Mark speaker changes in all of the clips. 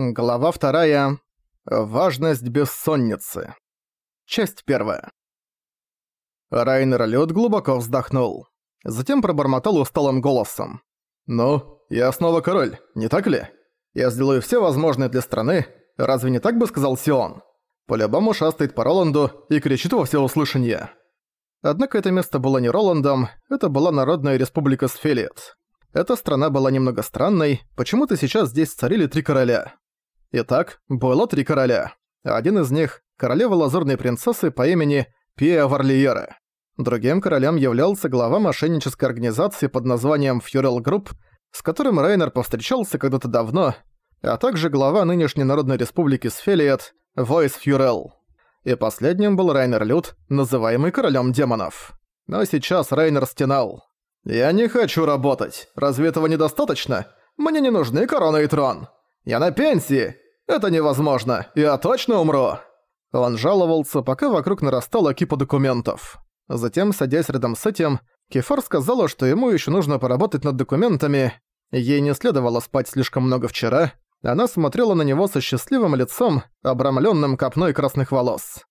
Speaker 1: Глава вторая. Важность бессонницы. Часть первая. Райнер Лёд глубоко вздохнул. Затем пробормотал усталым голосом. «Ну, я снова король, не так ли? Я сделаю все возможное для страны, разве не так бы сказал Сион? По-любому шастает по Роланду и кричит во всеуслышание». Однако это место было не Роландом, это была Народная Республика Сфелиет. Эта страна была немного странной, почему-то сейчас здесь царили три короля. Итак, было три короля. Один из них – королева лазурной принцессы по имени Пиа Варлиера. Другим королем являлся глава мошеннической организации под названием Фьюрел Групп, с которым Рейнер повстречался когда-то давно, а также глава нынешней Народной Республики Сфелиет Войс Фьюрел. И последним был Райнер Лют, называемый королем демонов. Но сейчас Рейнер стенал. «Я не хочу работать. Разве этого недостаточно? Мне не нужны корона и трон. Я на пенсии! Это невозможно! Я точно умру!» Он жаловался, пока вокруг нарастала кипа документов. Затем, садясь рядом с этим, Кефар сказала, что ему еще нужно поработать над документами. Ей не следовало спать слишком много вчера. Она смотрела на него со счастливым лицом, обрамленным копной красных волос.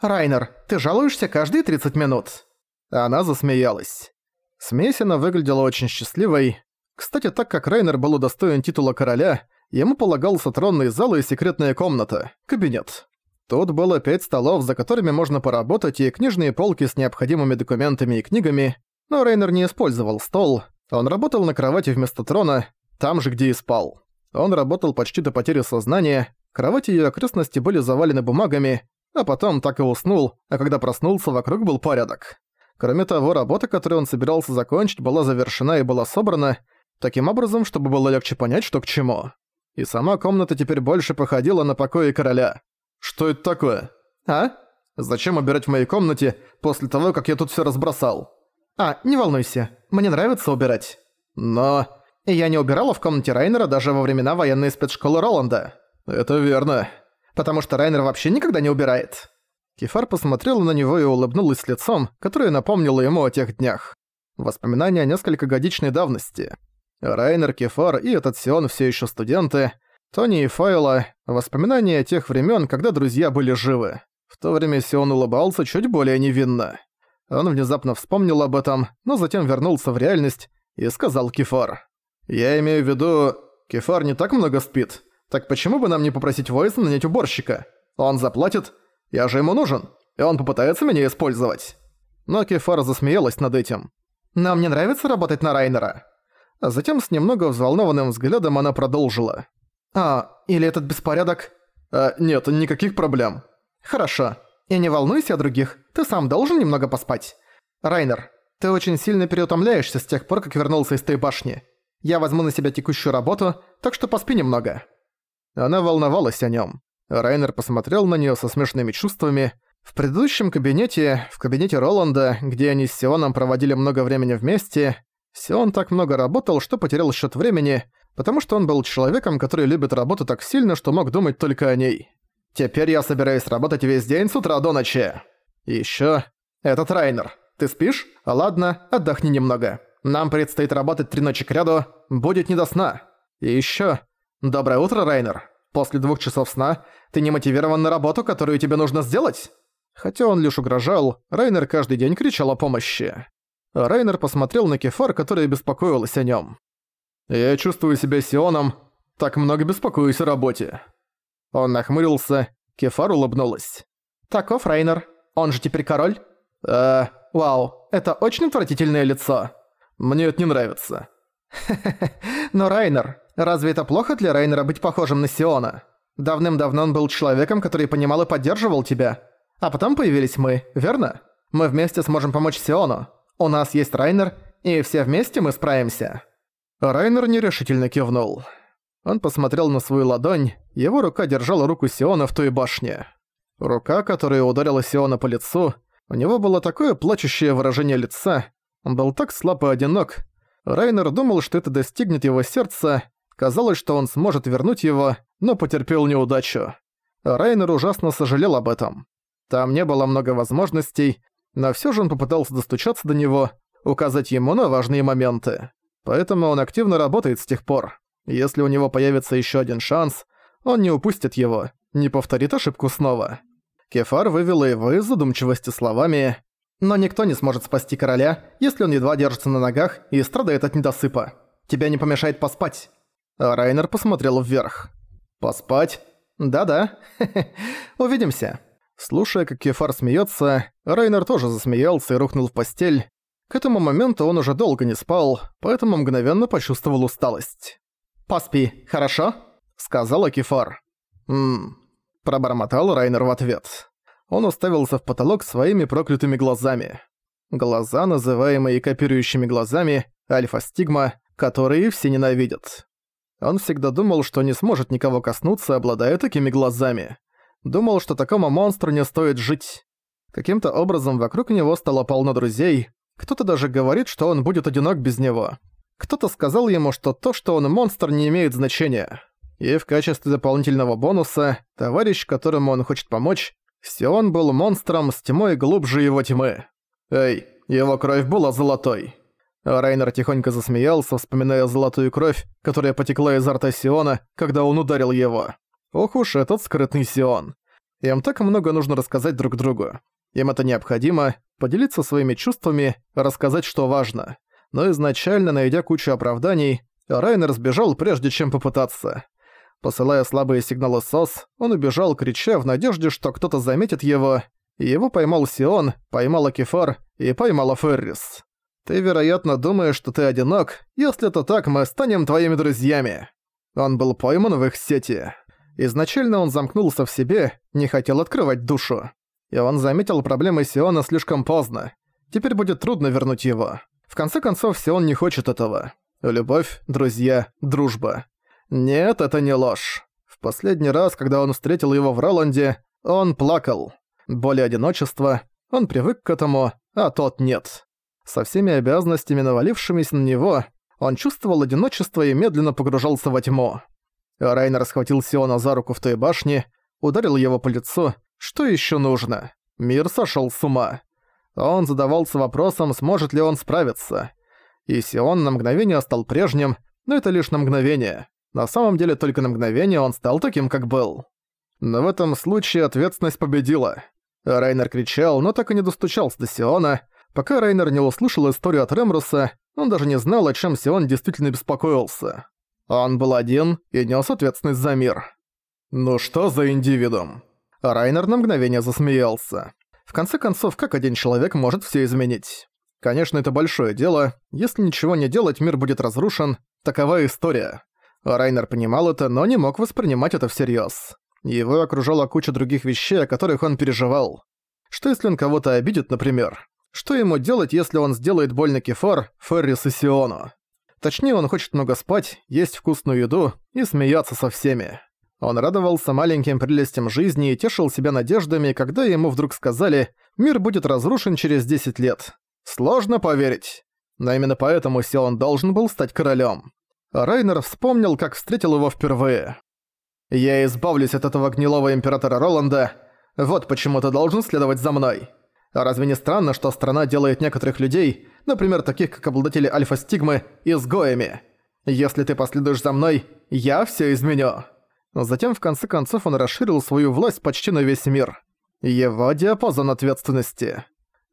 Speaker 2: «Райнер, ты жалуешься каждые 30 минут?»
Speaker 1: Она засмеялась. Смесина выглядела очень счастливой. Кстати, так как Райнер был удостоен титула короля, Ему полагался тронный зал и секретная комната, кабинет. Тут было пять столов, за которыми можно поработать, и книжные полки с необходимыми документами и книгами, но Рейнер не использовал стол. Он работал на кровати вместо трона, там же, где и спал. Он работал почти до потери сознания, кровати и окрестности были завалены бумагами, а потом так и уснул, а когда проснулся, вокруг был порядок. Кроме того, работа, которую он собирался закончить, была завершена и была собрана, таким образом, чтобы было легче понять, что к чему и сама комната теперь больше походила на покои короля. «Что это такое?» «А? Зачем убирать в моей комнате после того, как я тут все разбросал?»
Speaker 2: «А, не волнуйся, мне нравится убирать».
Speaker 1: «Но...»
Speaker 2: «Я не убирала в комнате Райнера даже во времена военной спецшколы Роланда».
Speaker 1: «Это верно».
Speaker 2: «Потому что Райнер вообще никогда не убирает».
Speaker 1: Кефар посмотрела на него и улыбнулась лицом, которое напомнило ему о тех днях. Воспоминания несколько годичной давности. Райнер, Кефар и этот Сион все еще студенты, Тони и Файла – воспоминания тех времен, когда друзья были живы. В то время Сион улыбался чуть более невинно. Он внезапно вспомнил об этом, но затем вернулся в реальность и сказал Кефар. «Я имею в виду, Кефар не так много спит. Так почему бы нам не попросить Войса нанять уборщика? Он заплатит, я же ему нужен, и он попытается меня использовать». Но Кефар засмеялась над этим.
Speaker 2: «Нам не нравится работать на Райнера?»
Speaker 1: А затем с немного взволнованным взглядом она продолжила.
Speaker 2: «А, или этот беспорядок?»
Speaker 1: «А, нет, никаких проблем».
Speaker 2: «Хорошо. И не волнуйся о других, ты сам должен немного поспать. Райнер, ты очень сильно переутомляешься с тех пор, как вернулся из той башни. Я возьму на себя текущую работу, так что поспи немного».
Speaker 1: Она волновалась о нем. Райнер посмотрел на нее со смешанными чувствами. В предыдущем кабинете, в кабинете Роланда, где они с Сионом проводили много времени вместе, Сион так много работал, что потерял счет времени, потому что он был человеком, который любит работу так сильно, что мог думать только о ней. «Теперь я собираюсь работать весь день с утра до ночи». И ещё... «Этот Райнер. Ты спишь? Ладно, отдохни немного. Нам предстоит работать три ночи кряду, будет не до сна. И ещё... Доброе утро, Райнер. После двух часов сна ты не мотивирован на работу, которую тебе нужно сделать?» Хотя он лишь угрожал, Райнер каждый день кричал о помощи. Райнер посмотрел на Кефар, которая беспокоилась о нём. «Я чувствую себя Сионом, так много беспокоюсь о работе». Он нахмурился, Кефар улыбнулась.
Speaker 2: «Таков Райнер, он же теперь король?»
Speaker 1: «Э,
Speaker 2: вау, это очень отвратительное лицо.
Speaker 1: Мне это не нравится».
Speaker 2: но Райнер, разве это плохо для Райнера быть похожим на Сиона? Давным-давно он был человеком, который понимал и поддерживал тебя. А потом появились мы, верно? Мы вместе сможем помочь Сиону. У нас есть Райнер, и все вместе мы справимся».
Speaker 1: Райнер нерешительно кивнул. Он посмотрел на свою ладонь, его рука держала руку Сиона в той башне. Рука, которая ударила Сиона по лицу, у него было такое плачущее выражение лица, он был так слаб и одинок. Райнер думал, что это достигнет его сердца, казалось, что он сможет вернуть его, но потерпел неудачу. Райнер ужасно сожалел об этом. Там не было много возможностей, но всё же он попытался достучаться до него, указать ему на важные моменты. Поэтому он активно работает с тех пор. Если у него появится ещё один шанс, Он не упустит его, не повторит ошибку снова. Кефар вывела его из задумчивости словами «Но никто не сможет спасти короля, если он едва держится на ногах и страдает от недосыпа. Тебя не помешает поспать». А Райнер посмотрел вверх. «Поспать?» «Да-да. Увидимся». Слушая, как Кефар смеется, Райнер тоже засмеялся и рухнул в постель. К этому моменту он уже долго не спал, поэтому мгновенно почувствовал усталость. «Поспи, хорошо?» — сказала Кефар. «Ммм...» — пробормотал Райнер в ответ. Он уставился в потолок своими проклятыми глазами. Глаза, называемые копирующими глазами, альфа-стигма, которые все ненавидят. Он всегда думал, что не сможет никого коснуться, обладая такими глазами. Думал, что такому монстру не стоит жить. Каким-то образом вокруг него стало полно друзей. Кто-то даже говорит, что он будет одинок без него. Кто-то сказал ему, что то, что он монстр, не имеет значения. И в качестве дополнительного бонуса, товарищ, которому он хочет помочь, Сион был монстром с тьмой глубже его тьмы. Эй, его кровь была золотой. Райнер тихонько засмеялся, вспоминая золотую кровь, которая потекла изо рта Сиона, когда он ударил его. Ох уж этот скрытный Сион. Им так много нужно рассказать друг другу. Им это необходимо, поделиться своими чувствами, рассказать, что важно. Но изначально, найдя кучу оправданий, Райнер сбежал, прежде чем попытаться. Посылая слабые сигналы СОС, он убежал, крича в надежде, что кто-то заметит его, его поймал Сион, поймала Кефар и поймала Феррис. «Ты, вероятно, думаешь, что ты одинок. Если это так, мы станем твоими друзьями». Он был пойман в их сети. Изначально он замкнулся в себе, не хотел открывать душу. И он заметил проблемы Сиона слишком поздно. Теперь будет трудно вернуть его. В конце концов, Сион не хочет этого. Любовь, друзья, дружба. Нет, это не ложь. В последний раз, когда он встретил его в Роланде, он плакал. Более одиночества, он привык к этому, а тот нет. Со всеми обязанностями, навалившимися на него, он чувствовал одиночество и медленно погружался во тьму. Райнер схватил Сиона за руку в той башне, ударил его по лицу. Что еще нужно? Мир сошел с ума. Он задавался вопросом, сможет ли он справиться. И Сион на мгновение стал прежним, но это лишь на мгновение. На самом деле только на мгновение он стал таким, как был. Но в этом случае ответственность победила. Райнер кричал, но так и не достучался до Сиона. Пока Райнер не услышал историю от Ремруса, он даже не знал, о чем Сион действительно беспокоился. Он был один и нес ответственность за мир. «Ну что за индивидуум?» Райнер на мгновение засмеялся. В конце концов, как один человек может все изменить? Конечно, это большое дело. Если ничего не делать, мир будет разрушен. Такова история. Райнер понимал это, но не мог воспринимать это всерьез. Его окружала куча других вещей, о которых он переживал. Что если он кого-то обидит, например? Что ему делать, если он сделает больно Кефар, Феррис и Сиону? Точнее, он хочет много спать, есть вкусную еду и смеяться со всеми. Он радовался маленьким прелестям жизни и тешил себя надеждами, когда ему вдруг сказали «Мир будет разрушен через 10 лет». Сложно поверить. Но именно поэтому Сион должен был стать королем. Райнер вспомнил, как встретил его впервые. «Я избавлюсь от этого гнилого императора Роланда. Вот почему ты должен следовать за мной». А разве не странно, что страна делает некоторых людей, например, таких как обладатели альфа-стигмы, изгоями? Если ты последуешь за мной, я все изменю. Затем, в конце концов, он расширил свою власть почти на весь мир. Его диапазон ответственности.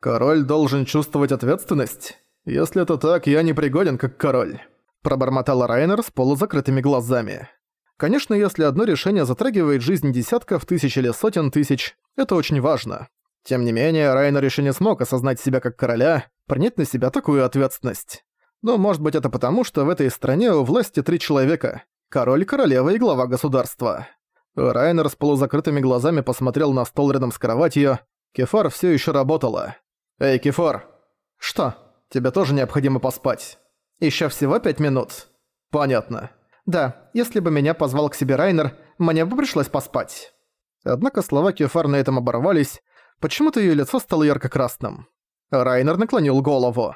Speaker 1: Король должен чувствовать ответственность? Если это так, я не пригоден как король. Пробормотал Райнер с полузакрытыми глазами. Конечно, если одно решение затрагивает жизнь десятков тысяч или сотен тысяч, это очень важно. Тем не менее, Райнер еще не смог осознать себя как короля, принять на себя такую ответственность. Но может быть это потому, что в этой стране у власти три человека – король, королева и глава государства. Райнер с полузакрытыми глазами посмотрел на стол рядом с кроватью. Кефар все еще работала. «Эй, Кефар!» «Что? Тебе тоже необходимо поспать?» Еще всего пять минут». «Понятно». «Да, если бы меня позвал к себе Райнер, мне бы пришлось поспать». Однако слова Кефар на этом оборвались, Почему-то её лицо стало ярко-красным. Райнер наклонил голову.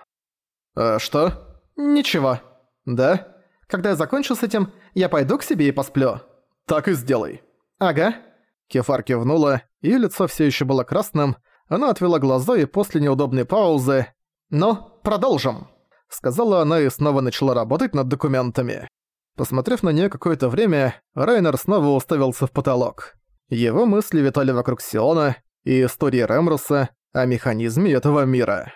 Speaker 1: «Э, что?» «Ничего». «Да?» «Когда я закончу с этим, я пойду к себе и посплю». «Так и сделай». «Ага». Кефар кивнула, её лицо всё ещё было красным, она отвела глаза и после неудобной паузы «Ну, продолжим», — сказала она и снова начала работать над документами. Посмотрев на нее какое-то время, Райнер снова уставился в потолок. Его мысли витали вокруг Сиона и истории Ремруса о механизме этого мира.